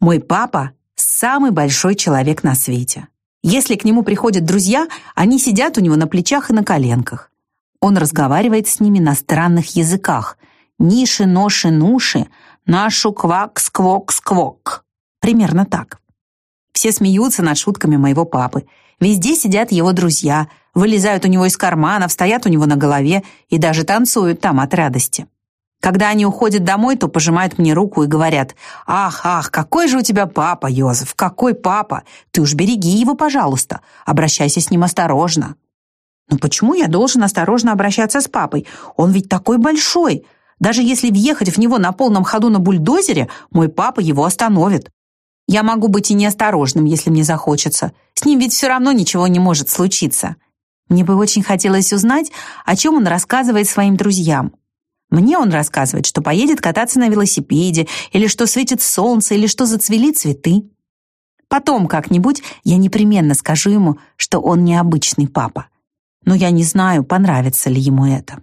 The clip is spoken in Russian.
Мой папа – самый большой человек на свете. Если к нему приходят друзья, они сидят у него на плечах и на коленках. Он разговаривает с ними на странных языках. Ниши, ноши, нуши, нашу квак, сквок, сквок. Примерно так. Все смеются над шутками моего папы. Везде сидят его друзья, вылезают у него из карманов, стоят у него на голове и даже танцуют там от радости. Когда они уходят домой, то пожимают мне руку и говорят, «Ах, ах, какой же у тебя папа, Йозеф, какой папа! Ты уж береги его, пожалуйста, обращайся с ним осторожно». Но почему я должен осторожно обращаться с папой? Он ведь такой большой. Даже если въехать в него на полном ходу на бульдозере, мой папа его остановит. Я могу быть и неосторожным, если мне захочется. С ним ведь все равно ничего не может случиться. Мне бы очень хотелось узнать, о чем он рассказывает своим друзьям. Мне он рассказывает, что поедет кататься на велосипеде, или что светит солнце, или что зацвели цветы. Потом как-нибудь я непременно скажу ему, что он необычный папа. Но я не знаю, понравится ли ему это.